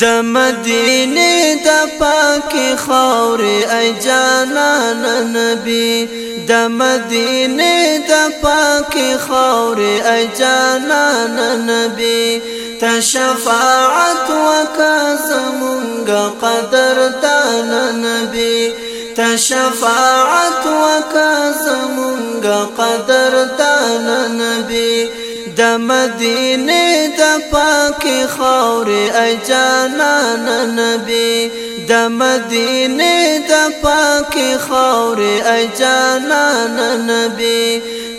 د مدینې د پاکې خاورې ای جانان نبی د مدینې د پاکې خاورې ای جانان نبی ته شفاعت وکړه زمونږ قدر دان نبی ته شفاعت وکړه زمونږ قدر دان نبی د مدینه د پاکي خورې ای جانان نبی د مدینه د پاکي خورې ای جانان نبی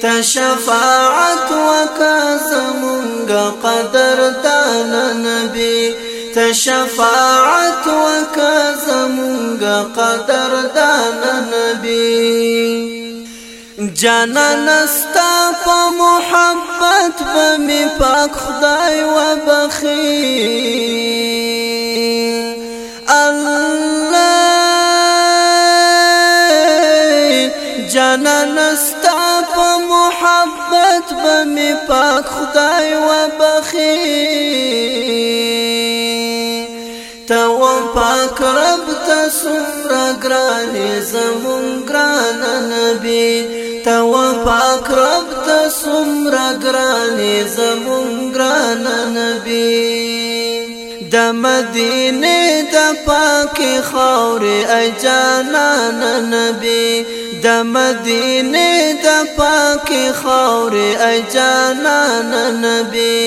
تشفاعت وکاسمنګ قدر دان نبی تشفاعت وکاسمنګ قدر دان نبی جانا نستا په محبت به می پاک خدای و بخي الله جانا نستا په محبت به می پاک خدای و بخي تو پاک رب ته سمرا ګرانه زمون ګران نبی تا و پاک رب ته سمرا ګران زمون ګران نبی د مدینه د پاک خور اجانا نبی د مدینه د پاک خور اجانا نبی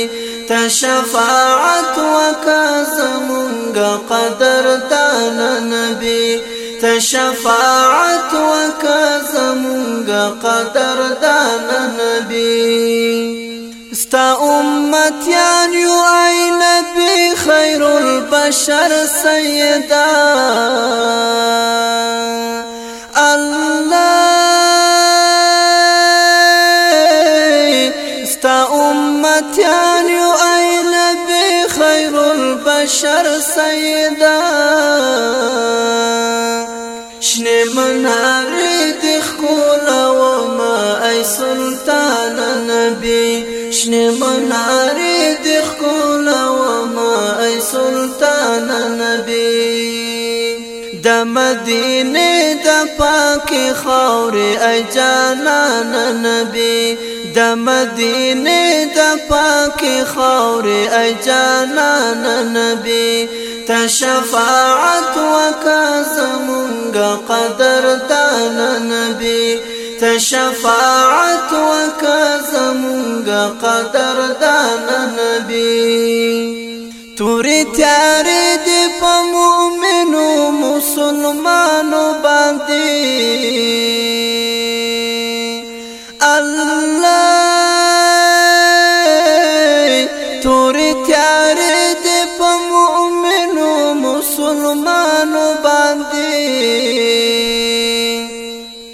تشفاعت وکاسمونګه قدر دان نبی ته شفاعت وکا قدر دان نبی استا امت یان یو ای نبی البشر سيدا الله استا امت یان یو ای نبی البشر سيدا شنه منارې د خولا و ما اي سلطان نبي شنه منارې د خولا و ما اي سلطان نبي د مدینه د پاکه خاورې اي جانان نبي د مدینه د پاکه خاورې اي جانان نبي ته شفاعت قدر دان نبي ته شفاعت قدر دان نبي تورې تیارې مسلمانو الله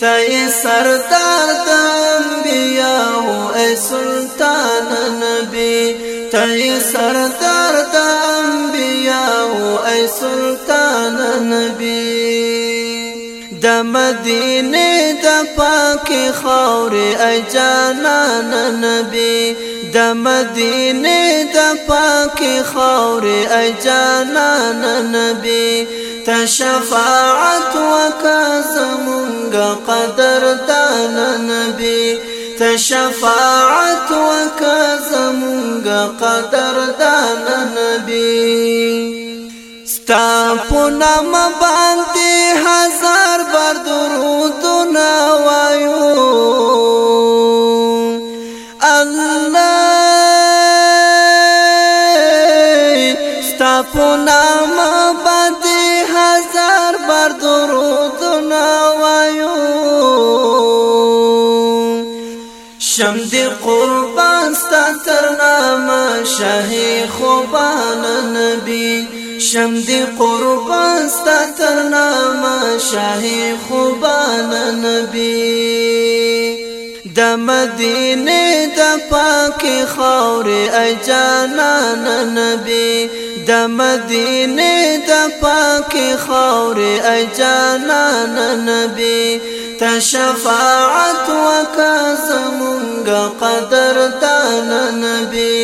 تای سردار د انبیاء اي سلطان نبي تای سردار د انبیاء اي سلطان نبي د مدینه د پاک خاور اجانا نبی د مدینه د پاکي خاور اجانا نبی تشفاعت وکاسمنګ قدر دان نبی تشفاعت وکاسمنګ قدر دان نبی ستا په نام باندې هزار بر درود نوای په نام باندې هزار بار درود نوایو شم دې قربان ست تر نام شاه خوبان نبی شم دې قربان ست تر نام شاه خوبان نبی د مدینه د پاک خاور اجانا نبی د مدینه د پاک خور اجانا نبی تشفاعت وکاسمنګ قدر دان نبی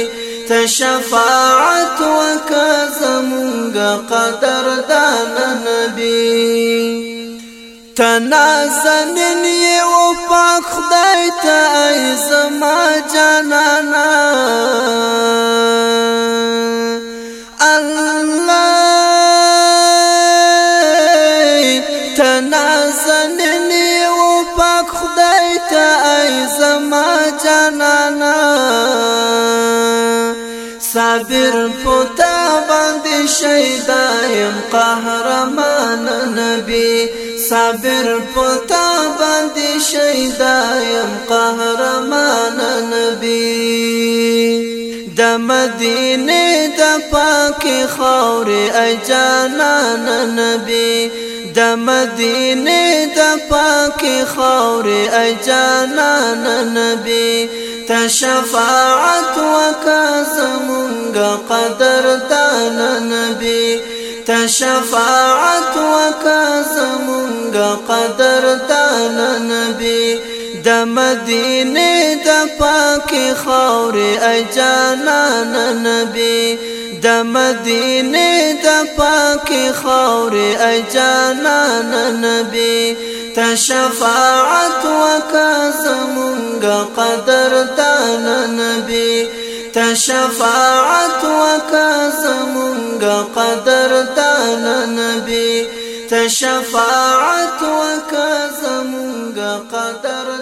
تشفاعت وکاسمنګ قدر دان نبی تنازنن یو پاک خدای ته ای زما جانانا صابر پتا باندې شیدایم قهرمان نبی صابر پتا باندې شیدایم قهرمان نبی د مدینه د پاک خاور اجانا نبی د مدینه د پاکي خاورې اجانا نبی تشفاعت وکاسمنګ قدر دان نبی تشفاعت وکاسمنګ قدر دان نبی د مدینه د پاکي خاورې اجانا نبی د مدینه د پاکي ای اجانا نبی ته شفاعت وکاسمنګ قدر دان نبی ته شفاعت وکاسمنګ قدر دان نبی ته شفاعت وکاسمنګ قدر